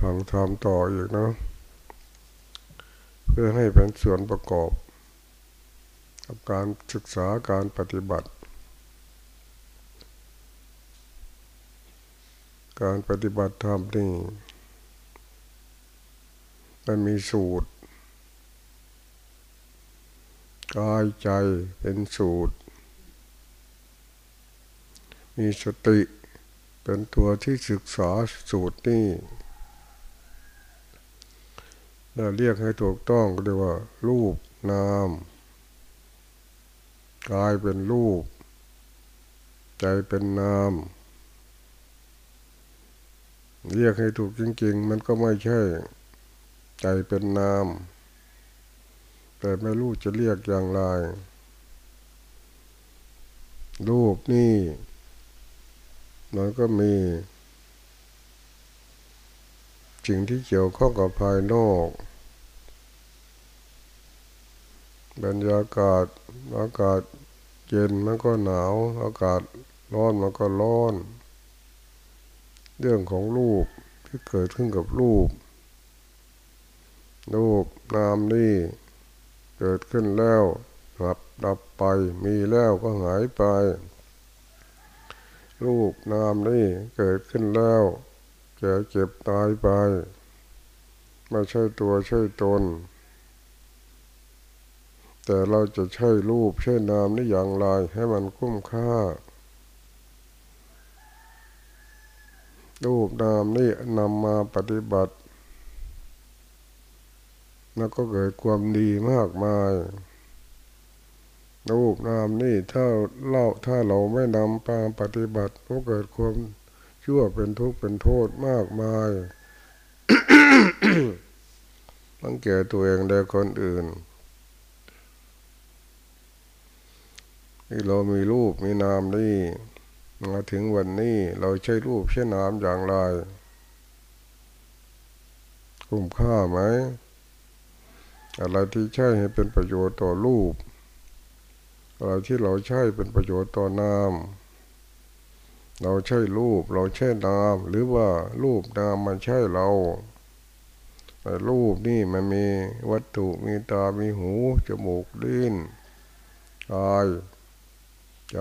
ฟังทำต่ออีกนะเพื่อให้เป็นส่วนประกอบกับการศึกษาการปฏิบัติ การปฏิบัติธรรมนี่มันมีสูตร กายใจเป็นสูตร มีสติเป็นตัวที่ศึกษาสูตรนี้ เราเรียกให้ถูกต้องก็เรียกว่า รูปนามกายเป็นรูป ใจเป็นนามเรียกให้ถูกจริง ๆ มันก็ไม่ใช่ ใจเป็นนาม แต่ไม่รู้จะเรียกอย่างไร รูปนี่มันก็มี สิ่งที่เกี่ยวข้องกับภายนอกบรรยากาศอากาศเย็นมันก็หนาว อากาศร้อนมันก็ร้อน เรื่องของรูปที่เกิดขึ้นกับรูป รูปนามนี่เกิดขึ้นแล้วหับดับไปมีแล้วก็หายไป รูปนามนี่เกิดขึ้นแล้ว แก่เจ็บตายไป ไม่ใช่ตัวใช่ตน แต่เราจะใช้รูปใช้นามนี่อย่างไรให้มันคุ้มค่า รูปนามนี่นำมาปฏิบัติ แล้วก็เกิดความดีมากมายรูปนามนี่ถ้าเล่าถ้าเราไม่นำไปปฏิบัติก็เกิดความ ชั่วเป็นทุกข์เป็นโทษมากมายตั้งแก่ตัวเองและคนอื่นที่เรามีรูปมีนามนี่มาถึงวันนี้เราใช้รูปใช้นามอย่างไรคุ้มค่าไหม อะไรที่ใช้ให้เป็นประโยชน์ต่อรูป อะไรที่เราใช้เป็นประโยชน์ต่อนาม เราใช้รูป เราใช้นาม หรือว่ารูปนามมันใช่เรารูปนี่มันมีวัตถุมีตา มีหู จมูก ลิ้นกายใจ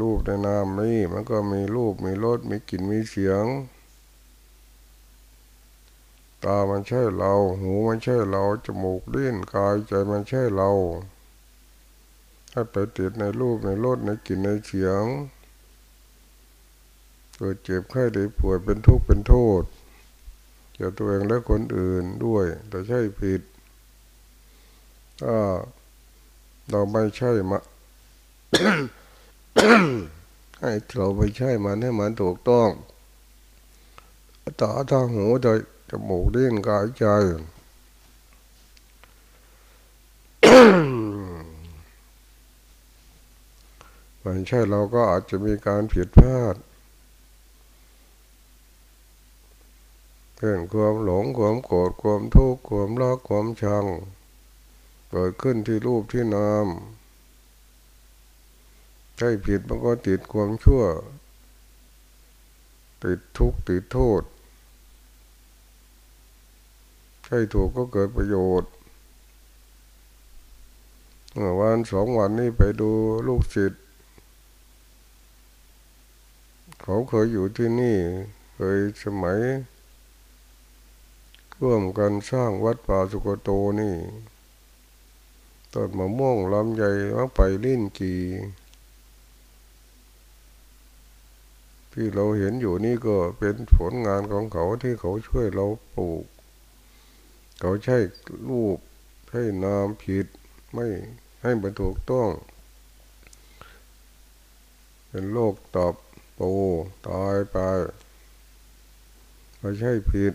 รูปในนามนี้มันก็มีรูปมีรสมีกลิ่นมีเสียง ตามันใช่เรา หูมันใช่เรา จมูกลิ้นกายใจมันใช่เรา ถ้าไปติดในรูปในรสในกลิ่นในเสียงเกิดเจ็บไข้ได้ป่วยเป็นทุกข์เป็นโทษเกี่ยวตัวเองและคนอื่นด้วยแต่ใช่ผิดถ้าเราไม่ใช่มาให้เราไม่ใช่มันให้มันถูกต้องตาทางหูใจจมูกลิ้นกายใจ มันใช่เราก็อาจจะมีการผิดพลาดเกิดความหลงความโกรธความทุกข์ความรักความชังเกิดขึ้นที่รูปที่นามใช่ผิดมันก็ติดความชั่ว ติดทุกข์ติดโทษใช่ถูกก็เกิดประโยชน์เมื่อวันสองวันนี้ไปดูลูกศิษย์ เขาเคยอยู่ที่นี่ เคยสมัยร่วมกันสร้างวัดป่าสุโกโตนี่ต้นมะม่วงลำใหญ่มะไปลิ้นกีที่เราเห็นอยู่นี่ก็เป็นผลงานของเขาที่เขาช่วยเราปลูก เขาใช้รูปให้นามผิดไม่ให้มันถูกต้อง เป็นโรคตอบ โตตายไปไม่ใช่ผิด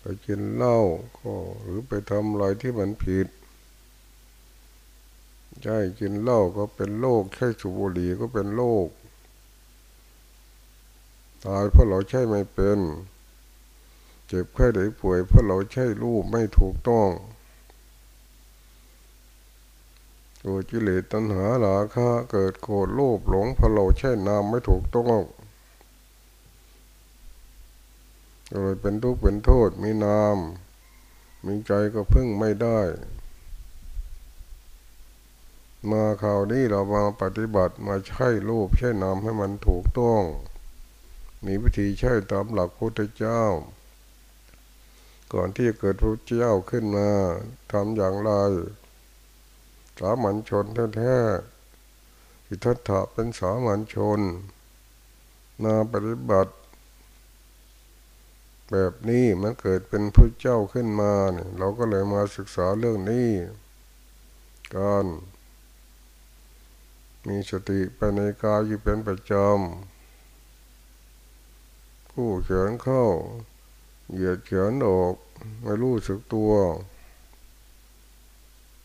ไปกินเหล้าก็หรือไปทำอะไรที่มันผิดใช่กินเหล้าก็เป็นโรคใช่สูบบุหรี่ก็เป็นโรคตายเพราะเราใช่ไม่เป็น เจ็บไข้ได้ป่วยเพราะเราใช่รูปไม่ถูกต้อง ตัวจิเลตัณหาหลาคะเกิดโกรธโลภหลงพะเราใช่นามไม่ถูกต้องก็เลยเป็นทุกข์เป็นโทษมีนาม มีใจก็พึ่งไม่ได้ มาคราวนี้เรามาปฏิบัติมาใช้รูปใช้นามให้มันถูกต้อง มีวิธีใช้ตามหลักพุทธเจ้า ก่อนที่จะเกิดพระเจ้าขึ้นมาทำอย่างไร สามัญชนแท้ๆอิทัตถะเป็นสามัญชนมาปฏิบัติ แบบนี้มันเกิดเป็นพระเจ้าขึ้นมาเนี่ยเราก็เลยมาศึกษาเรื่องนี้การมีสติไปในกายอยู่เป็นประจำผู้เขียนเข้า เหยียดเขียนออก ไม่รู้สึกตัว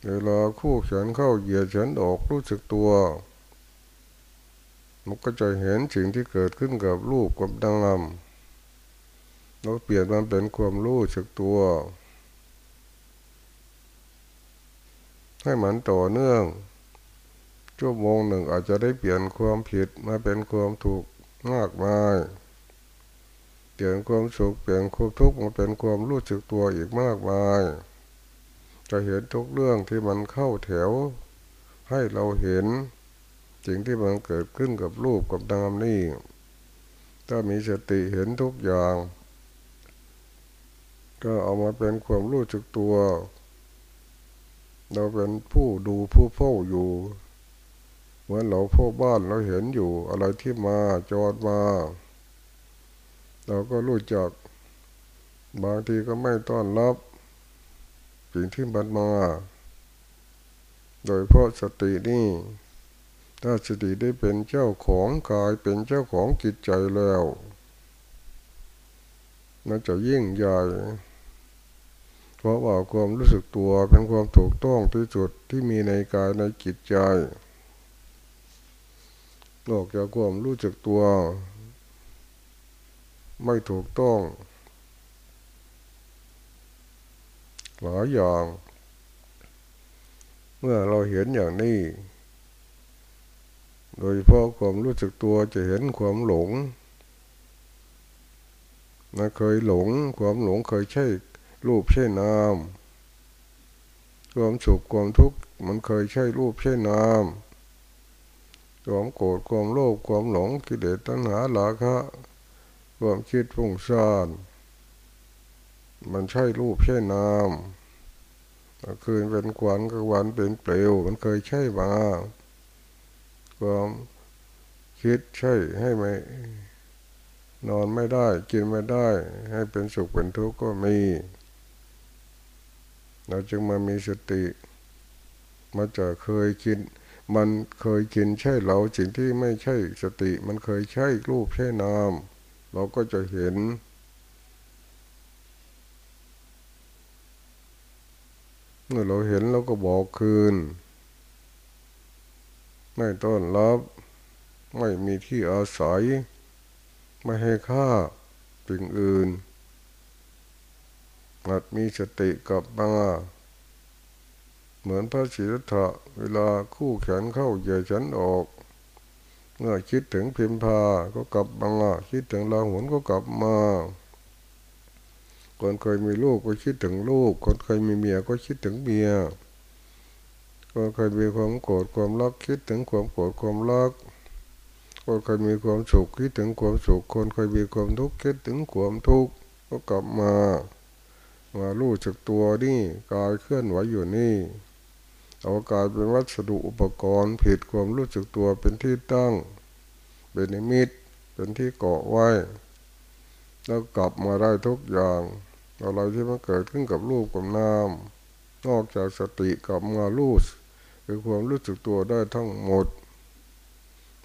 เวลาคู่เขียนเข้าเหยียดเขียนออกรู้สึกตัว มันก็จะเห็นสิ่งที่เกิดขึ้นกับรูปกับดังลำเราเปลี่ยนมันเป็นความรู้สึกตัว ให้มันต่อเนื่องชั่วโมงหนึ่งอาจจะได้เปลี่ยนความผิดมาเป็นความถูกมากมาย เปลี่ยนความสุขเปลี่ยนความทุกข์มาเป็นความรู้สึกตัวอีกมากมาย จะเห็นทุกเรื่องที่มันเข้าแถว ให้เราเห็นสิ่งที่มันเกิดขึ้นกับรูปกับนามนี่ถ้ามีสติเห็นทุกอย่าง ก็เอามาเป็นความรู้สึกตัว เราเป็นผู้ดูผู้เฝ้าอยู่เหมือนเราพ่อบ้านเราเห็นอยู่ อะไรที่มาจอดมา เราก็รู้จัก บางทีก็ไม่ต้อนรับ สิ่งที่มันมา โดยเพราะสตินี่ ถ้าสติได้เป็นเจ้าของกายเป็นเจ้าของจิตใจแล้วน่าจะยิ่งใหญ่เพราะว่าความรู้สึกตัวเป็นความถูกต้องที่สุดที่มีในกายในจิตใจนอกจากความรู้จักตัว ไม่ถูกต้อง หลายอย่าง เมื่อเราเห็นอย่างนี้ โดยเพราะความรู้สึกตัวจะเห็นความหลงนะเคยหลง ความหลงเคยใช่รูปใช่นามความสุขความทุกข์มันเคยใช่รูปใช่นามความโกรธความโลภความหลงกิเลสตัณหาหลาคะความคิดฟุ้งซ่าน มันใช่รูปใช่นามคืนเป็นขวัญกลางวันเป็นเปลว มันเคยใช่มาความคิดใช่ให้ไม่นอนไม่ได้กินไม่ได้ ให้เป็นสุขเป็นทุกข์ก็มี เราจึงมามีสติมาจะเคยกิน มันเคยกินใช่เราสิ่งที่ไม่ใช่สติ มันเคยใช่รูปใช่นาม เราก็จะเห็น เมื่อเราเห็นเราก็บอกคืน ไม่ต้อนรับ ไม่มีที่อาศัย ไม่ให้ค่าสิ่งอื่นอาจมีสติกับมาเหมือนพระศิรธะเวลาคู่แขนเข้าเหยียดฉันออก เมื่อคิดถึงพิมพาก็กลับมาคิดถึงลาหุนก็กลับมา คนเคยมีลูกก็คิดถึงลูก คนเคยมีเมียก็คิดถึงเมียก็เคยมีความโกรธความรักคิดถึงความโกรธความรัก คนเคยมีความสุขคิดถึงความสุข คนเคยมีความทุกข์คิดถึงความทุกข์ก็กลับมา มารู้จักตัวนี่กายเคลื่อนไหวอยู่นี่เอากายเป็นวัสดุอุปกรณ์ผิดความรู้จักตัวเป็นที่ตั้ง เป็นนิมิตเป็นที่เกาะไว้ แล้วกลับมาได้ทุกอย่าง อะไรที่มันเกิดขึ้นกับรูปกับนาม นอกจากสติกับมารู้คือความรู้สึกตัวได้ทั้งหมด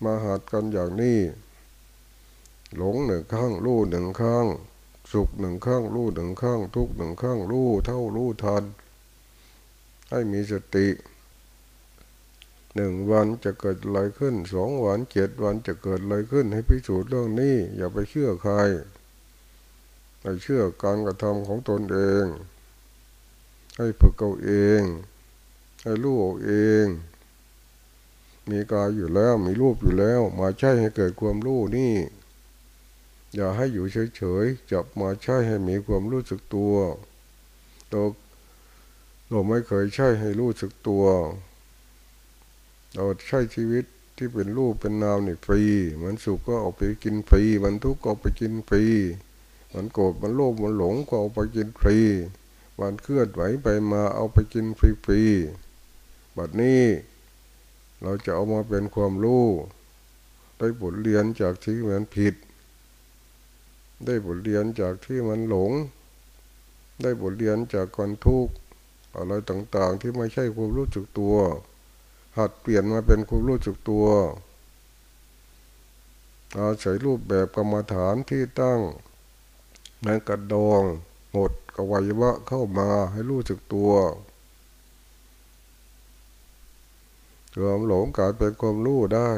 มาหัดกันอย่างนี้ หลงหนึ่งข้างรู้หนึ่งข้างสุขหนึ่งข้างรู้หนึ่งข้างทุกหนึ่งข้างรู้เท่ารู้ทัน ให้มีสติหนึ่งวันจะเกิดอะไรขึ้นสองวันเจ็ดวันจะเกิดอะไรขึ้น ให้พิสูจน์เรื่องนี้ อย่าไปเชื่อใคร ไปเชื่อการกระทำของตนเอง ให้ฝึกเอาเอง ให้รู้เอาเอง มีกายอยู่แล้วมีรูปอยู่แล้ว มาใช้ให้เกิดความรู้นี่ อย่าให้อยู่เฉยๆจับมาใช้ให้มีความรู้สึกตัวเราเราไม่เคยใช้ให้รู้สึกตัว เราใช้ชีวิตที่เป็นรูปเป็นนามนี่ฟรี มันสุขก็เอาไปกินฟรี มันทุกข์ก็ไปกินฟรี มันโกรธมันโลภมันหลงก็เอาไปกินฟรีมันเคลื่อนไหวไปมาเอาไปกินฟรีฟรีบัดนี้ เราจะเอามาเป็นความรู้ได้บทเรียนจากที่มันผิด ได้บทเรียนจากที่มันหลง ได้บทเรียนจากความทุกข์อะไรต่างๆที่ไม่ใช่ความรู้สึกตัว หัดเปลี่ยนมาเป็นความรู้สึกตัวอาศัยรูปแบบกรรมฐานที่ตั้ง ในกระดองหดกวัยวะเข้ามาให้รู้สึกตัวความหลงกลายเป็นความรู้ได้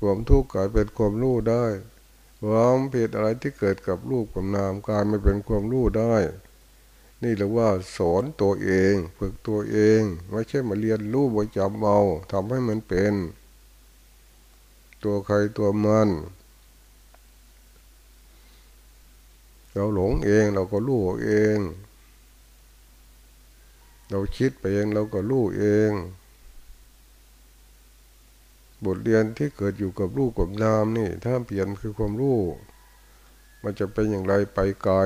ความทุกข์กลายเป็นความรู้ได้ความผิดอะไรที่เกิดกับรูปกับนามกลายมาเป็นความรู้ได้ นี่เรียกว่าสอนตัวเองฝึกตัวเอง ไม่ใช่มาเรียนรู้บ่จำเอาทำให้มันเป็น ตัวใครตัวมัน เราหลงเองเราก็รู้เอง เราคิดไปเองเราก็รู้เอง บทเรียนที่เกิดอยู่กับรูปกับนามนี่ ถ้าเปลี่ยนคือความรู้มันจะเป็นอย่างไรไปไกล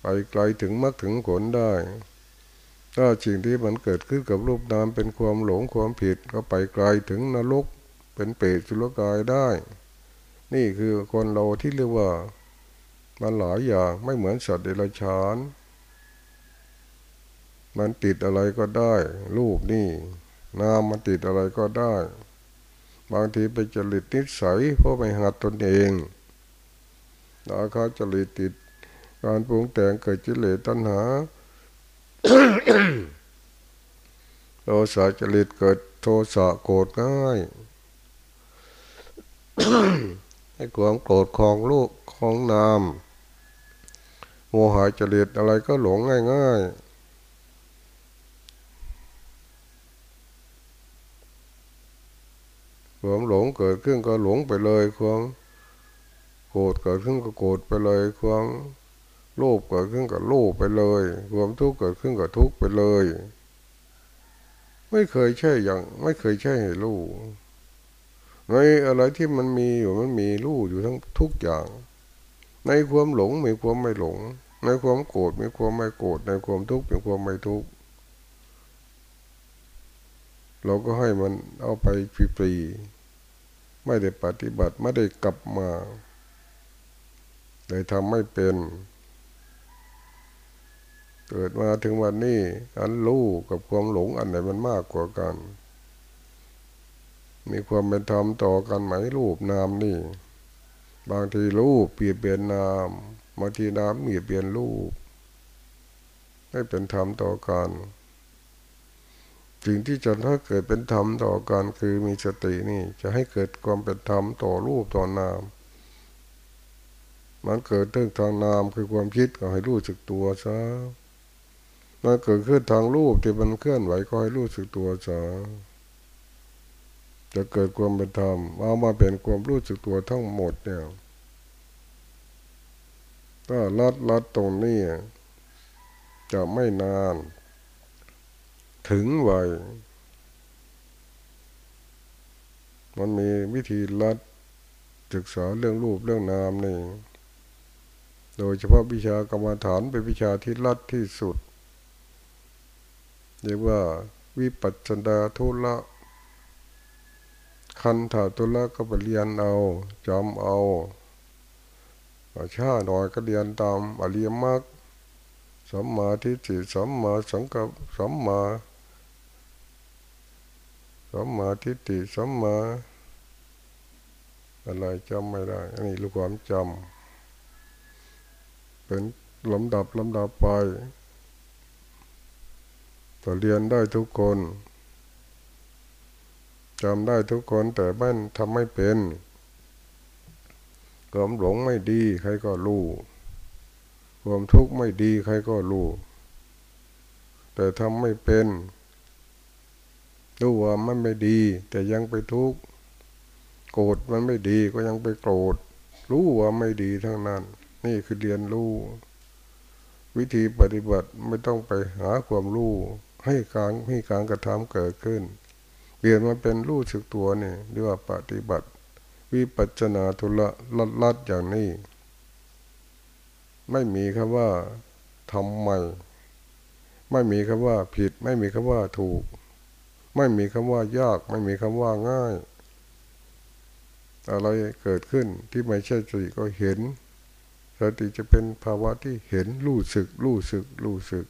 ไปไกลถึงมรรคถึงผลได้ ถ้าสิ่งที่มันเกิดขึ้นกับรูปนามเป็นความหลงความผิดก็ไปไกลถึงนรกเป็นเปรตสุรกายได้ นี่คือคนเราที่เรียกว่ามันหลายอย่างไม่เหมือนสัตว์เดรัจฉาน มันติดอะไรก็ได้ รูปนี่นามมันติดอะไรก็ได้ บางทีไปจริตนิสัยเพราะไม่หัดตนเองแล้วเขาจริตติดการปรุงแต่งเกิดจิเลตัณหาโทสะจริตเกิดโทสะโกรธง่าย ให้ความโกรธของลูกของนามโมหะจริตอะไรก็หลงง่ายๆความหลงเกิดขึ้นก็หลงไปเลยความโกรธเกิดขึ้นก็โกรธไปเลยความโลภเกิดขึ้นก็โลภไปเลยความทุกข์เกิดขึ้นก็ทุกข์ไปเลย ไม่เคยใช่อย่าง ไม่เคยใช่ให้รู้ ในอะไรที่มันมีอยู่มันมีรู้อยู่ทั้งทุกอย่าง ในความหลงมีความไม่หลง ในความโกรธมีความไม่โกรธในความทุกข์มีความไม่ทุกข์เราก็ให้มันเอาไปฟรีๆไม่ได้ปฏิบัติไม่ได้กลับมาเลยทำไม่เป็น เกิดมาถึงวันนี้อันรู้กับความหลงอันไหนมันมากกว่ากัน มีความเป็นธรรมต่อกันไหมรูปนามนี่ บางทีรูปเปลี่ยนเปลี่ยนนามบางทีนามเปลี่ยนเปลี่ยนรูปไม่เป็นธรรมต่อกันสิ่งที่จะถ้าเกิดเป็นธรรมต่อกันคือมีสตินี่จะให้เกิดความเป็นธรรมต่อรูปต่อนาม มันเกิดเรื่องทางนามคือความคิดก็ให้รู้สึกตัวซะมันเกิดขึ้นทางรูปที่มันเคลื่อนไหวก็ให้รู้สึกตัวซะ จะเกิดความเป็นธรรมเอามาเป็นความรู้สึกตัวทั้งหมดเนี่ยถ้าลัดลัดตรงนี้จะไม่นาน ถึงวัยมันมีวิธีลัดศึกษาเรื่องรูปเรื่องนามนี่ โดยเฉพาะวิชากรรมฐานเป็นวิชาที่ลัดที่สุด เรียกว่าวิปัสสนาทุละ คันถาทุละก็ไปเรียนเอาจำเอาชาหน่อยก็เรียนตามอริยมรรคสัมมาทิฏฐิสัมมาสังกัปสัมมาสัมมาทิฏฐิสัมมาอะไรจำไม่ได้อันนี้รู้ความจำเป็นลำดับลำดับไปต่อเรียนได้ทุกคน จำได้ทุกคนแต่บ้านทำไม่เป็นความหลงไม่ดีใครก็รู้ความทุกข์ไม่ดีใครก็รู้แต่ทำไม่เป็นรู้ว่ามันไม่ดี แต่ยังไปทุกข์โกรธมันไม่ดีก็ยังไปโกรธ รู้ว่าไม่ดีทั้งนั้น นี่คือเรียนรู้ วิธีปฏิบัติไม่ต้องไปหาความรู้ให้การให้การกระทำเกิดขึ้น เปลี่ยนมาเป็นรู้สึกตัวนี่เรียกว่าปฏิบัติ วิปัจนาทุละลัดลัดอย่างนี้ ไม่มีคำว่าทำใหม่ ไม่มีคำว่าผิด ไม่มีคำว่าถูก ไม่มีคำว่ายาก ไม่มีคำว่าง่ายอะไรเกิดขึ้นที่ไม่ใช่สติก็เห็นสติจะเป็นภาวะที่เห็นรู้สึก รู้สึก รู้สึก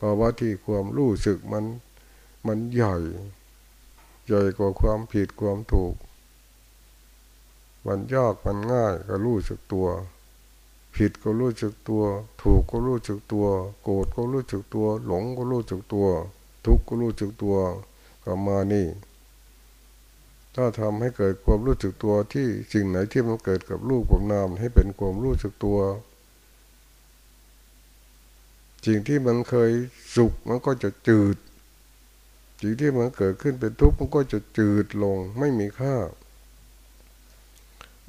ภาวะที่ความรู้สึกมันมันใหญ่ ใหญ่กว่าความผิดความถูก มันยากมันง่ายก็รู้สึกตัว ผิดก็รู้สึกตัว ถูกก็รู้สึกตัว โกรธก็รู้สึกตัว หลงก็รู้สึกตัว ทุกข์ก็รู้สึกตัวก็มานี่ ถ้าทำให้เกิดความรู้สึกตัวที่สิ่งไหนที่มันเกิดกับรูปกับนามให้เป็นความรู้สึกตัวสิ่งที่มันเคยสุขมันก็จะจืด สิ่งที่มันเกิดขึ้นเป็นทุกข์มันก็จะจืดลงไม่มีค่า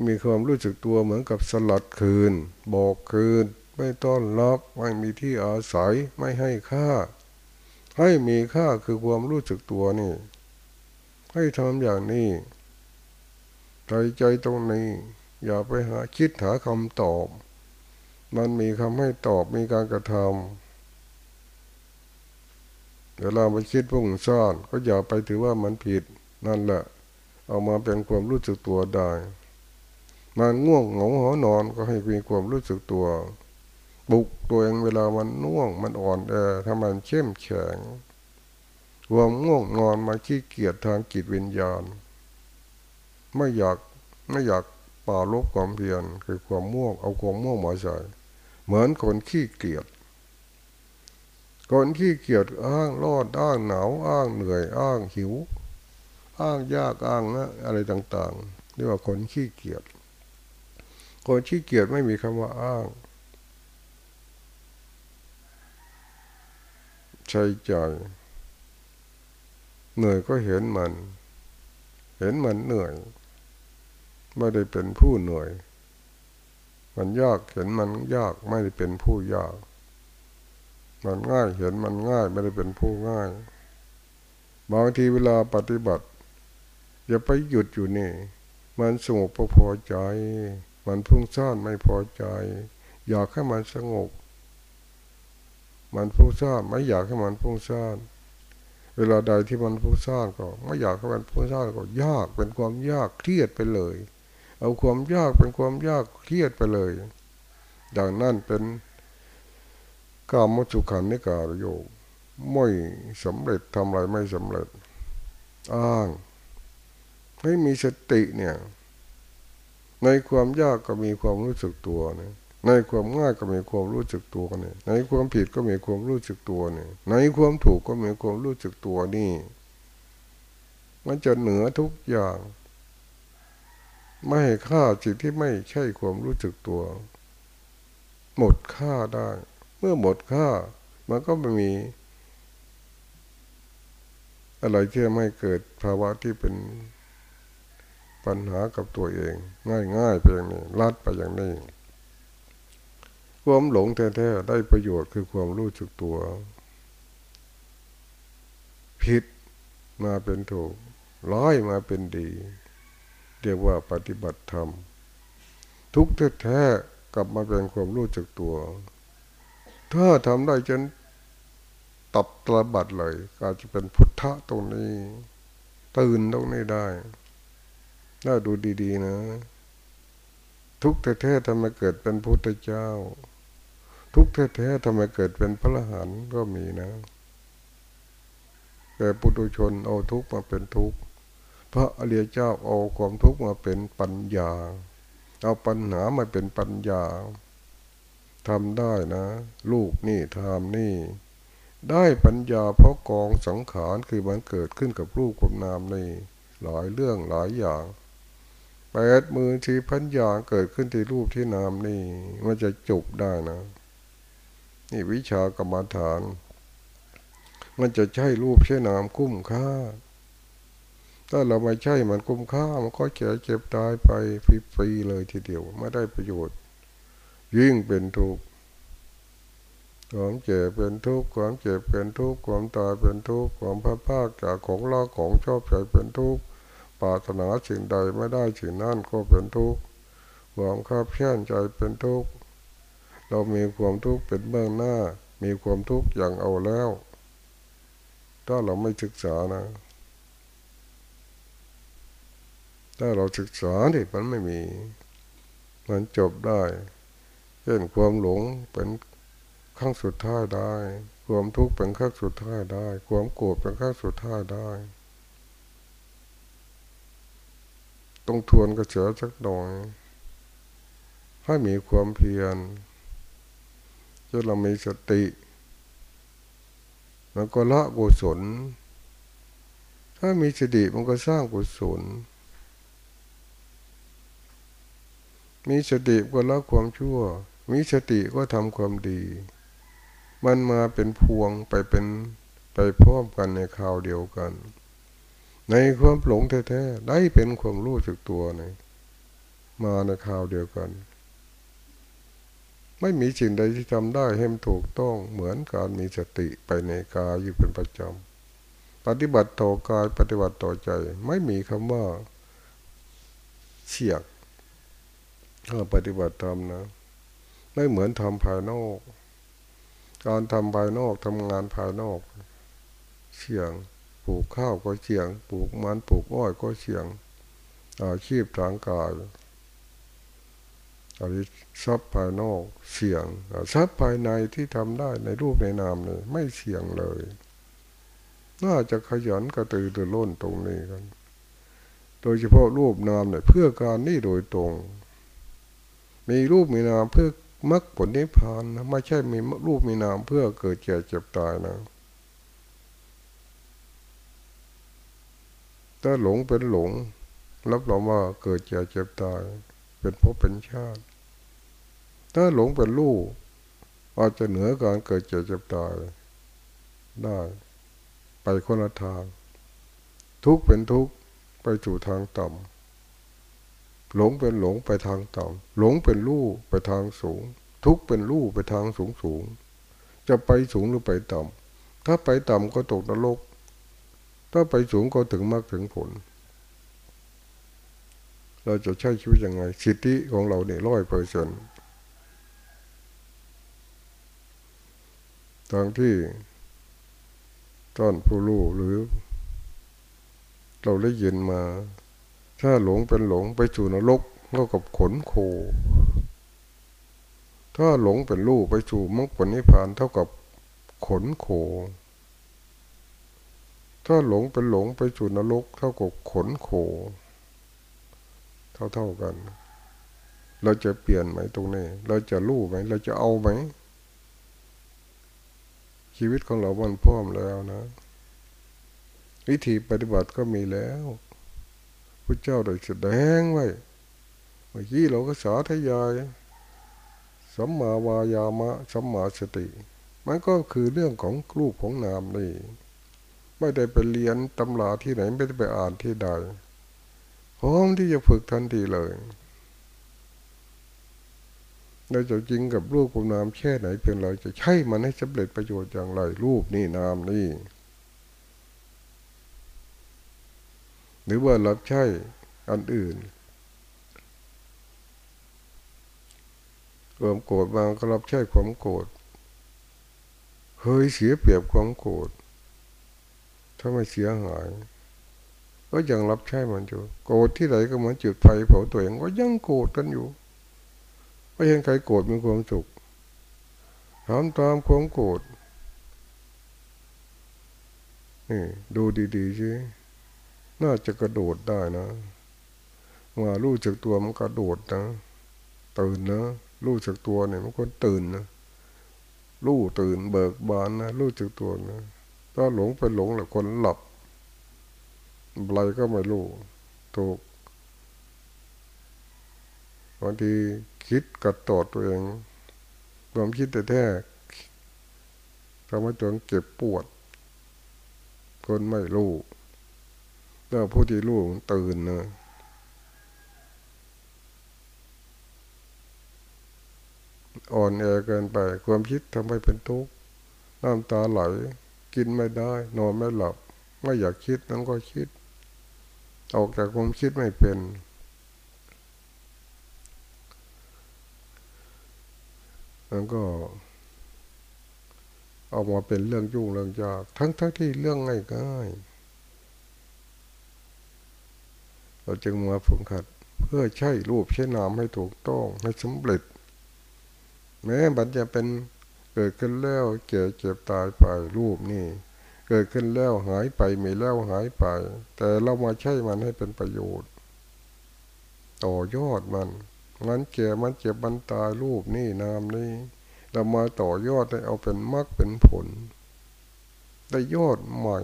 มีความรู้สึกตัวเหมือนกับสลัดคืน บอกคืน ไม่ต้อนรับไม่มีที่อาศัยไม่ให้ค่า ให้มีค่าคือความรู้สึกตัวนี่ ให้ทำอย่างนี้ใจใจตรงนี้ อย่าไปหาคิดหาคำตอบ มันมีคำให้ตอบมีการกระทำ เดี๋ยวเราไปคิดพุ่งซ่อนก็อย่าไปถือว่ามันผิดนั่นแหละ เอามาเป็นความรู้สึกตัวได้มันง่วงเหงาหอนอนก็ให้มีความรู้สึกตัวบุกตัวเองเวลามันน่วงมันอ่อนแอทำมันเข้มแข็งความง่วงนอนมาขี้เกียจทางจิตวิญญาณ ไม่อยากไม่อยากป่าลบความเพียรคือความม่วงเอาความม่วงมาใส่เหมือนคนขี้เกียจ คนขี้เกียจอ้างรอดอ้างหนาวอ้างเหนื่อยอ้างหิว อ้างยากอ้างนะอะไรต่างๆเรียกว่าคนขี้เกียจคนขี้เกียจไม่มีคำว่าอ้างใช้ใจเหนื่อยก็เห็นมัน เห็นมันเหนื่อย ไม่ได้เป็นผู้เหนื่อย มันยากเห็นมันยากไม่ได้เป็นผู้ยาก มันง่ายเห็นมันง่ายไม่ได้เป็นผู้ง่ายบางทีเวลาปฏิบัติ อย่าไปหยุดอยู่นี่ มันสงบพอใจ มันพุ่งซ่านไม่พอใจ อยากให้มันสงบ มันพุ่งซ่านไม่อยากให้มันพุ่งซ่านเวลาใดที่มันฟุ้งซ่านก็ ไม่อยากให้มันฟุ้งซ่านก็ยากเป็นความยากเครียดไปเลย เอาความยากเป็นความยากเครียดไปเลย ดังนั้นเป็น กามมุสุขันนิการโยไม่สำเร็จทำอะไรไม่สำเร็จ อ้างให้มีสติเนี่ย ในความยากก็มีความรู้สึกตัวเนี่ยในความง่ายก็มีความรู้สึกตัวนี่ในความผิดก็มีความรู้สึกตัวนี่ในความถูกก็มีความรู้สึกตัวนี่ มันจะเหนือทุกอย่าง ไม่ให้ค่าสิ่งที่ไม่ใช่ความรู้สึกตัว หมดค่าได้ เมื่อหมดค่า มันก็ไม่มี อะไรที่ไม่เกิดภาวะที่เป็นปัญหากับตัวเอง ง่ายๆไปอย่างนี้ลัดไปอย่างนี้ความหลงแท้ๆได้ประโยชน์คือความรู้สึกตัว ผิดมาเป็นถูก ร้อยมาเป็นดี เรียกว่าปฏิบัติธรรม ทุกแท้ๆกลับมาเป็นความรู้สึกตัว ถ้าทำได้จนตับตระบัดเลยอาจจะเป็นพุทธะตรงนี้ ตื่นตรงนี้ได้น่าดูดีๆนะ ทุกแท้ๆทำไมเกิดเป็นพุทธเจ้า ทุกแท้ๆทำไมเกิดเป็นพระหันก็มีนะ แต่ปุถุชนเอาทุกมาเป็นทุกพระอริยเจ้าเอาความทุกข์มาเป็นปัญญา เอาปัญหามาเป็นปัญญา ทำได้นะ ลูกนี่ทำนี่ ได้ปัญญาเพราะกองสังขารคือมันเกิดขึ้นกับรูปกับนามนี่หลายเรื่องหลายอย่างแปดมือที่พันอย่างเกิดขึ้นที่รูปที่นามนี่ มันจะจบได้นะ นี่วิชากรรมฐาน มันจะใช้รูปใช้นามคุ้มค่าถ้าเราไม่ใช่มันคุ้มค่ามันก็แก่เจ็บตายไปฟรีๆเลยทีเดียวไม่ได้ประโยชน์ ยิ่งเป็นทุกข์ความเจ็บเป็นทุกข์ความเจ็บเป็นทุกข์ความตายเป็นทุกข์ความพัดพากจากของเราของชอบใจเป็นทุกข์ปรารถนาสิ่งใดไม่ได้สิ่งนั้นก็เป็นทุกข์ความขับแค้นใจเป็นทุกข์เรามีความทุกข์เป็นเบื้องหน้า มีความทุกข์อย่างเอาแล้ว ถ้าเราไม่ศึกษานะ ถ้าเราศึกษาที่มันไม่มี มันจบได้ เช่นความหลงเป็นขั้งสุดท้ายได้ ความทุกข์เป็นขั้งสุดท้ายได้ ความโกรธเป็นขั้งสุดท้ายได้ต้องทวนกระเสือสักหน่อยให้มีความเพียรจนเรามีสติมันก็ละกุศล ถ้ามีสติมันก็สร้างกุศล มีสติก็ละความชั่ว มีสติก็ทำความดี มันมาเป็นพวงไปเป็นไปพร้อมกันในคราวเดียวกัน ในความหลงแท้ๆได้เป็นความรู้สึกตัวในมาในคราวเดียวกัน ไม่มีสิ่งใดที่ทำได้ให้มันถูกต้องเหมือนการมีสติไปในกายอยู่เป็นประจำปฏิบัติต่อกายปฏิบัติต่อใจ ไม่มีคำว่าเฉียกถ้าปฏิบัติธรรมนะ ไม่เหมือนทำภายนอก การทำภายนอกทำงานภายนอกเสี่ยงปลูกข้าวก็เสี่ยง ปลูกมันปลูกอ้อยก็เสี่ยง อาชีพทางกายอาทรัพย์ภายนอกเสี่ยงทรัพย์ภายในที่ทำได้ในรูปในนามนี่ไม่เสี่ยงเลยน่าจะขยันกระตือรือร้นตรงนี้กัน โดยเฉพาะรูปนามเนี่ยเพื่อการนี่โดยตรง มีรูปมีนามเพื่อ มรรคผลนิพพานนะไม่ใช่มีรูปมีนามเพื่อเกิดแก่เจ็บตายนะถ้าหลงเป็นหลง รับรองว่าเกิดแก่เจ็บตาย เป็นภพเป็นชาติ ถ้าหลงเป็นลูกอาจจะเหนือการเกิดเจ็บเจ็บตาย ได้ ไปคนละทาง ทุกเป็นทุกไปสู่ทางต่ำ หลงเป็นหลงไปทางต่ำหลงเป็นลู่ไปทางสูง ทุกเป็นลู่ไปทางสูงสูง จะไปสูงหรือไปต่ำถ้าไปต่ำก็ตกนรก ถ้าไปสูงก็ถึงมากถึงผล เราจะใช้ชีวิตยังไง สิทธิของเราเนี่ยร้อยเปอร์เซ็นต์ทางที่ต้อนผู้รู้หรือ เราได้ยินมา ถ้าหลงเป็นหลงไปสู่นรกก็กับขนโค ถ้าหลงเป็นลูกไปสู่มรรคผลนิพพานเท่ากับขนโค ถ้าหลงเป็นหลงไปสู่นรกเท่ากับขนโค เท่าเท่ากัน เราจะเปลี่ยนไหมตรงนี้ เราจะรู้ไหม เราจะเอาไหม ชีวิตของเรามันพร้อมแล้วนะ วิธีปฏิบัติก็มีแล้ว พระเจ้าได้แสดงไว้เมื่อกี้เราก็สาธยายสัมมาวายามะสัมมาสติ มันก็คือเรื่องของรูปของนามนี่ไม่ได้ไปเรียนตำราที่ไหนไม่ได้ไปอ่านที่ใดพร้อมที่จะฝึกทันทีเลยเราจะจริงกับรูปกับนามแค่ไหนเพียงไรจะใช้มันให้สำเร็จประโยชน์อย่างไรรูปนี่นามนี่ หรือว่ารับใช้อันอื่นความโกรธบางก็รับใช้ความโกรธเคยเสียเปรียบความโกรธถ้าไม่เสียหาย ก็ยังรับใช้มันอยู่ โกรธที่ไหนก็เหมือนจุดไฟเผาตัวเองก็ยังโกรธกันอยู่ไม่เห็นใครโกรธมีความสุขทำตามความโกรธนี่ดูดีๆสิ น่าจะกระโดดได้นะ ว่ารู้จักตัวมันกระโดดนะตื่นนะรู้จักตัวเนี่ยมันคนตื่นนะรู้ตื่นเบิกบานนะรู้จักตัวนะถ้าหลงไปหลงแหละคนหลับอะไรก็ไม่รู้ถูกบางทีคิดกัดตอดตัวเองความคิดแต่แท้ทำให้ตัวเจ็บปวด คนไม่รู้ ถ้าผู้ที่รู้ตื่นนะอ่อนแอเกินไปความคิดทำให้เป็นทุกข์น้ำตาไหล กินไม่ได้ นอนไม่หลับ ไม่อยากคิดนั่นก็คิด ออกจากความคิดไม่เป็นมันก็เอามาเป็นเรื่องยุ่งเรื่องยาก ทั้งทั้งที่เรื่องง่ายง่าย เราจึงมาฝึกขัด เพื่อใช้รูปใช้นามให้ถูกต้องให้สำเร็จ แม้บัดจะเป็นเกิดขึ้นแล้วเจ็บเจ็บตายไปรูปนี่ เกิดขึ้นแล้วหายไปมีแล้วหายไป แต่เรามาใช้มันให้เป็นประโยชน์ต่อยอดมันมันเจ็บมันเจ็บมันตายรูปนี่นามนี่เรามาต่อยอดได้เอาเป็นมรรคเป็นผล ได้ยอดใหม่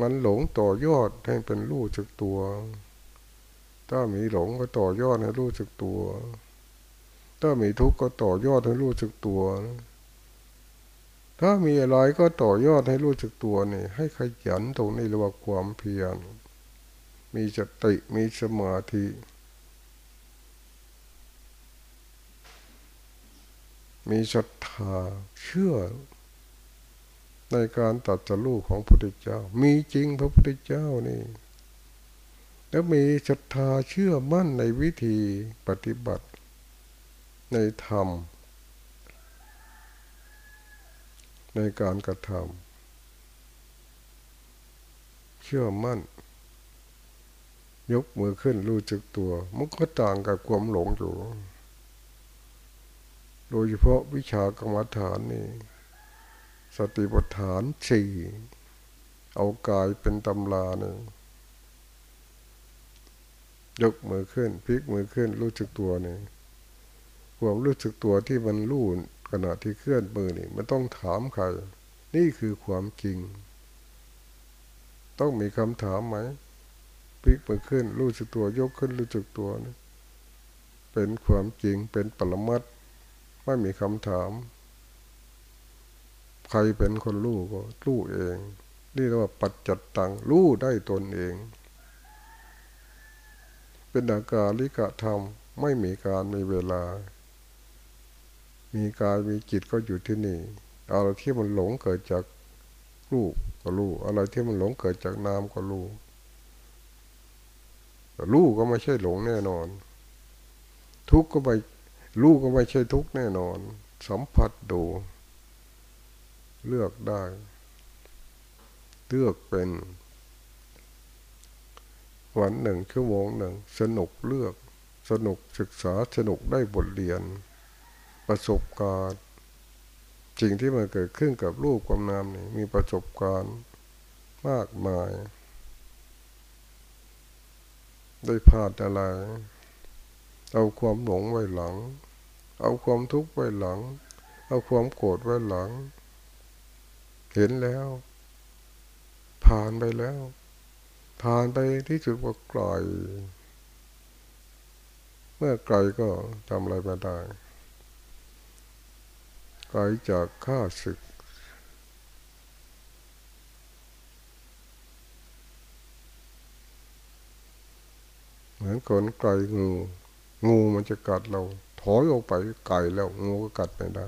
มันหลงต่อยอดให้เป็นรู้จักตัว ถ้ามีหลงก็ต่อยอดให้รู้จักตัว ถ้ามีทุกข์ก็ต่อยอดให้รู้จักตัว ถ้ามีอะไรก็ต่อยอดให้รู้จักตัวนี่ ให้ขยันตรงนี้เรียกว่าความเพียร มีสติมีสมาธิมีศรัทธาเชื่อ ในการตัดสู้ของพระพุทธเจ้า มีจริงพระพุทธเจ้านี่ แล้วมีศรัทธาเชื่อมั่นในวิธีปฏิบัติในธรรม ในการกระทำเชื่อมั่น ยกมือขึ้นรู้จักตัวมันก็ต่างกับความหลงอยู่ โดยเฉพาะวิชากรรมฐานนี่ สติปัฏฐานสี่เอากายเป็นตำราเนี่ยยกมือขึ้นพลิกมือขึ้น รู้จักตัวนี่ความรู้สึกตัวที่มันรู้ขณะที่เคลื่อนมือนี่มันต้องถามใคร นี่คือความจริง ต้องมีคำถามไหมพลิกมือขึ้น รู้สึกตัวยกขึ้นรู้สึกตัวนี่เป็นความจริงเป็นปรมัตไม่มีคำถาม ใครเป็นคนรู้ก็รู้เอง นี่เรียกว่าปัจจัตตังรู้ได้ตนเอง เป็นอาการลิกะธรรมไม่มีการมีเวลา มีกายมีจิตก็อยู่ที่นี่ อะไรที่มันหลงเกิดจากรูปก็รู้ อะไรที่มันหลงเกิดจากนามก็รู้รู้ก็ไม่ใช่หลงแน่นอน ทุกข์ก็ไม่รู้ก็ไม่ใช่ทุกข์แน่นอน สัมผัสดู เลือกได้ เลือกเป็น วันหนึ่งชั่วโมงหนึ่ง สนุกเลือก สนุกศึกษาสนุกได้บทเรียน ประสบการณ์สิ่งที่มันเกิดขึ้นกับรูปความนามนี่มีประสบการณ์มากมาย ได้พลาดอะไร เอาความหลงไว้หลัง เอาความทุกข์ไว้หลัง เอาความโกรธไว้หลัง เห็นแล้ว ผ่านไปแล้ว ผ่านไปที่จุดว่าไกลเมื่อไกลก็ทำอะไรไม่ได้ไกลจากข้าศึก เหมือนคนไกลงู งูมันจะกัดเรา ถอยออกไปไกลแล้ว งูก็กัดไม่ได้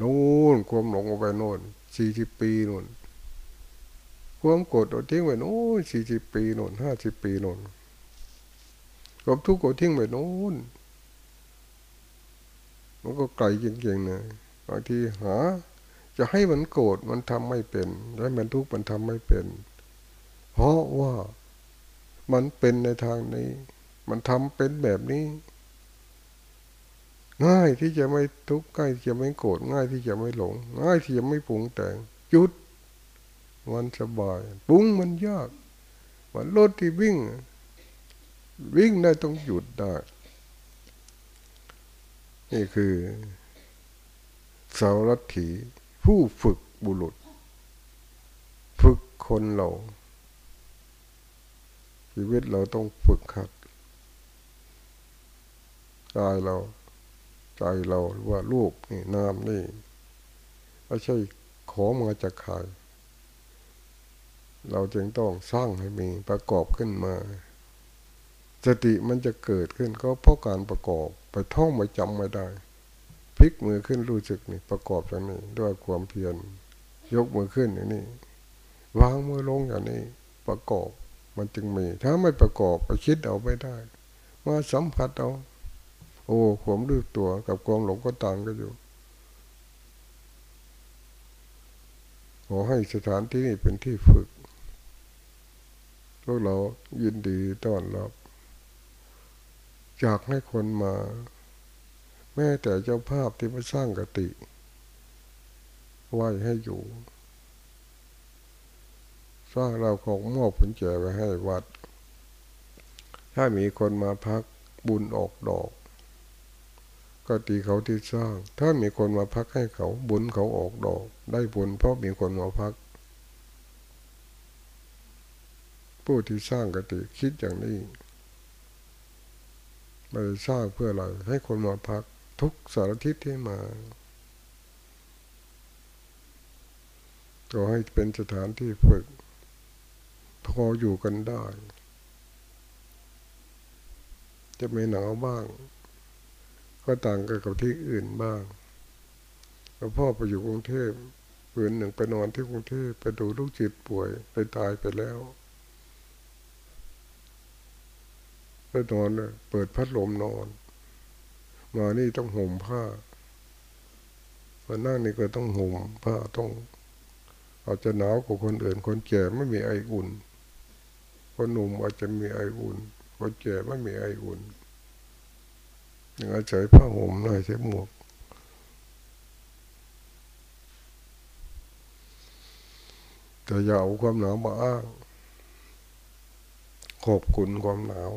นู่นความหลงออกไปโน่น สี่สิบปีนู่นความโกรธเอาทิ้งไปโน่นสี่สิบปีโน่นห้าสิบปีโน่นความทุกข์เอาทิ้งไปโน่นมันก็ไกลจริงๆนะบางทีหา จะให้มันโกรธมันทำไม่เป็นให้มันทุกข์มันทำไม่เป็น เพราะว่ามันเป็นในทางนี้ มันทำเป็นแบบนี้ ง่ายที่จะไม่ทุกข์ง่ายที่จะไม่โกรธง่ายที่จะไม่หลง ง่ายที่จะไม่ปรุงแต่งหยุด มันสบายปรุงมันยากมันรถที่วิ่ง วิ่งได้ต้องหยุดได้ นี่คือสาวรัตถีผู้ฝึกบุรุษ ฝึกคนเราชีวิตเราต้องฝึกขัดกายเรา ใจเราว่ารูปนี่นามนี่ไม่ใช่ขอมาจากใครเราจึงต้องสร้างให้มีประกอบขึ้นมา สติมันจะเกิดขึ้นก็เพราะการประกอบไปท่องมาจำไม่ได้พลิกมือขึ้นรู้สึกนี่ประกอบอย่างนี้ด้วยความเพียรยกมือขึ้นอย่างนี้วางมือลงอย่างนี้ประกอบมันจึงมี ถ้าไม่ประกอบไปคิดเอาไม่ได้ มาสัมผัสเอา โอ้ผมรู้ตัวกับความหลงก็ต่างกันอยู่ขอให้สถานที่นี้เป็นที่ฝึก พวกเรายินดีต้อนรับอยากให้คนมา แม้แต่เจ้าภาพที่มาสร้างกติไหวให้อยู่ สร้างเราของมอบผลแจไว้ให้วัด ถ้ามีคนมาพักบุญออกดอก ก็ตีเขาที่สร้าง ถ้ามีคนมาพักให้เขาบุญเขาออกดอก ได้บุญเพราะมีคนมาพัก ผู้ที่สร้างกติคิดอย่างนี้ไม่ได้สร้างเพื่ออะไรให้คนมาพักทุกสารทิศที่มาก็ให้เป็นสถานที่ฝึก พออยู่กันได้ จะไม่หนาวบ้าง ก็ต่างกันกับที่อื่นบ้างแล้วพ่อไปอยู่กรุงเทพปืนหนึ่งไปนอนที่กรุงเทพไปดูลูกจิตป่วยไปตายไปแล้วไปนอนเปิดพัดลมนอน มานี่ต้องห่มผ้ามานั่งนี่ก็ต้องห่มผ้าต้อง อาจจะหนาวกว่าคนอื่น คนแก่ไม่มีไออุ่น คนหนุ่มอาจจะมีไออุ่น คนแก่ไม่มีไออุ่น อาศัยผ้าห่มหน่อยใช้หมวกแต่อย่าเอาความหนาวมาอ้างขอบคุณความหนาว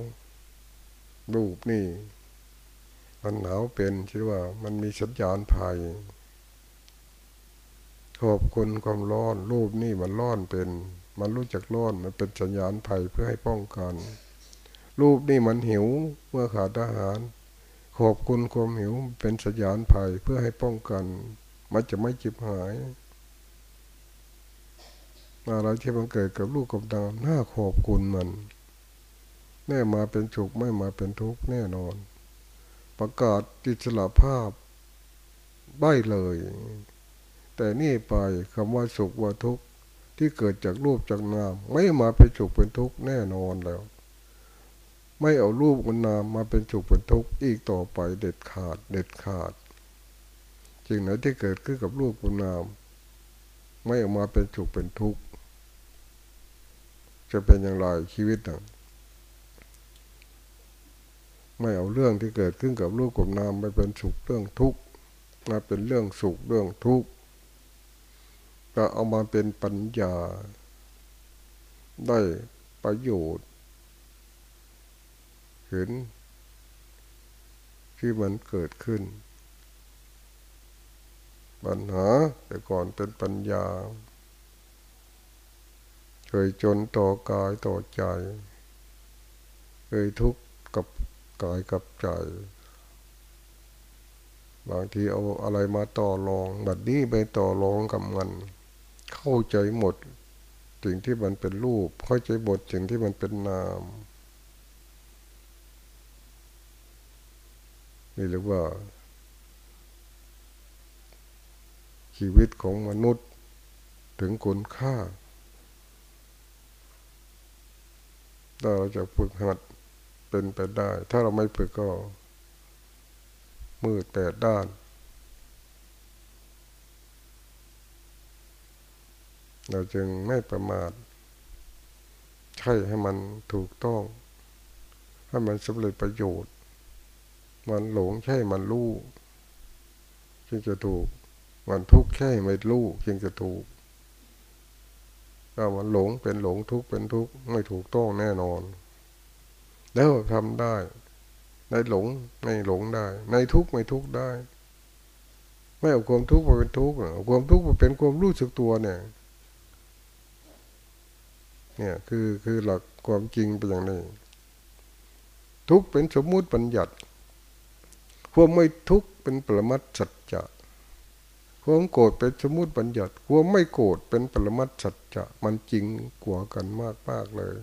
รูปนี่ มันหนาวเป็นคิดว่า มันมีสัญญาณภัยขอบคุณความร้อน รูปนี่มันร้อนเป็น มันรู้จักร้อนมันเป็นสัญญาณภัยเพื่อให้ป้องกัน รูปนี่มันหิวเมื่อขาดอาหาร ขอบคุณความหิวเป็นสัญญาณภัยเพื่อให้ป้องกัน มันจะไม่จิบหายอะไรที่มันเกิดกับลูกกับดาวน่าขอบคุณมันแน่มาเป็นสุขไม่มาเป็นทุกข์แน่นอน ประกาศอิสระภาพใบเลย แต่นี่ไปคำว่าสุขว่าทุกข์ที่เกิดจากรูปจากนาม ไม่มาเป็นสุขเป็นทุกข์แน่นอนแล้ว ไม่เอารูปกับนามมาเป็นสุขเป็นทุกข์อีกต่อไปเด็ดขาดเด็ดขาดจริงไหนที่เกิดขึ้นกับรูปกับนาม ไม่ออกมาเป็นสุขเป็นทุกข์จะเป็นอย่างไรชีวิตน่ะไม่เอาเรื่องที่เกิดขึ้นกับรูปกับนามไปเป็นสุขเรื่องทุกข์มาเป็นเรื่องสุขเรื่องทุกข์ก็เอามาเป็นปัญญา ได้ประโยชน์ เห็น ที่มันเกิดขึ้น ปัญหาแต่ก่อนเป็นปัญญา เคยจนต่อกายต่อใจ เคยทุกข์กับกายกับใจ บางทีเอาอะไรมาต่อรองแบบนี้ไปต่อรองกับมัน เข้าใจหมดสิ่งที่มันเป็นรูป เข้าใจบทสิ่งที่มันเป็นนาม นี่เรียกว่า ชีวิตของมนุษย์ถึงคุณค่าเราจะฝึกหัดเป็นไปได้ ถ้าเราไม่ฝึกก็มืดแปดด้านเราจึงไม่ประมาท ใช่ให้มันถูกต้อง ให้มันสำเร็จประโยชน์ มันหลงใช่มันรู้จึงจะถูก มันทุกข์ใช่ไม่รู้จึงจะถูกถ้ามันหลงเป็นหลงทุกข์เป็นทุกข์ไม่ถูกต้องแน่นอน แล้วทำได้ ในหลงไม่หลงได้ ในทุกข์ไม่ทุกข์ได้ ไม่เอาความทุกข์มาเป็นทุกข์เอาความทุกข์มาเป็นความรู้สึกตัวเนี่ย เนี่ยคือคือหลักความจริงเป็นอย่างนี้ทุกข์เป็นสมมุติปัญญัติ ความไม่ทุกข์เป็นปรมัตสัจจะความโกรธเป็นสมมติบัญญัติความไม่โกรธเป็นปรมัตสัจจะมันจริงกว่ากันมากมากเลย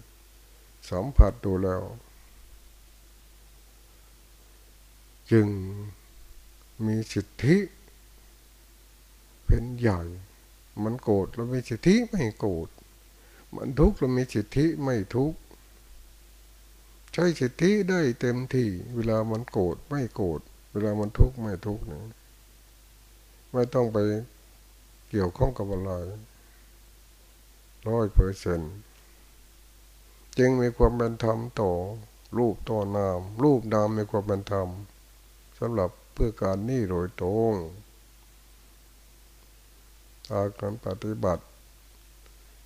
สัมผัสดูแล้ว จึงมีสิทธิเป็นใหญ่ มันโกรธเรามีสิทธิไม่โกรธมันทุกข์เรามีสิทธิไม่ทุกข์ใช้สิทธิได้เต็มที่ เวลามันโกรธไม่โกรธ เวลามันทุกข์ไม่ทุกข์เนี่ยไม่ต้องไปเกี่ยวข้องกับอะไรร้อยเปอร์เซนจึงมีความเป็นธรรมต่อรูปต่อนาม รูปนามมีความเป็นธรรมสำหรับเพื่อการนี่โดยตรงอาการปฏิบัติ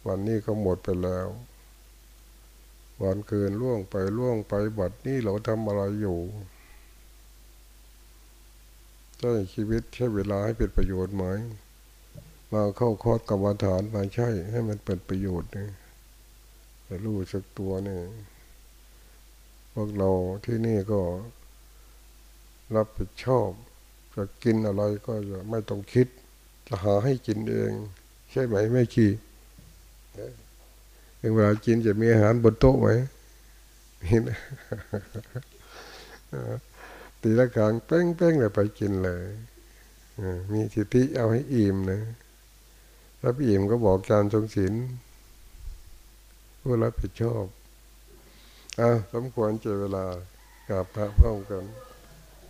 วันนี้ก็หมดไปแล้ว วันเกินล่วงไปล่วงไปบัดนี้เราทำอะไรอยู่ ช้ชีวิตใช้เวลาให้เป็นประโยชน์ไหมมาเข้าคอร์สกรรมฐานมาใช่ ให้มันเป็นประโยชน์นี่แต่รู้สึกตัวนี่พวกเราที่นี่ก็รับผิดชอบ จะกินอะไรก็จะไม่ต้องคิด จะหาให้กินเอง ใช่ไหมแม่ชีเวลากินจะมีอาหารบนโต๊ะไหมนี่นะ ตีละครั้งเป้งเป้งเลยไปกินเลยมีสิทธิเอาให้อิ่มนะถ้าพี่อิ่มก็บอกการทรงศีลผู้รับผิดชอบอะสมควรเจอเวลากราบพระพร้อมกัน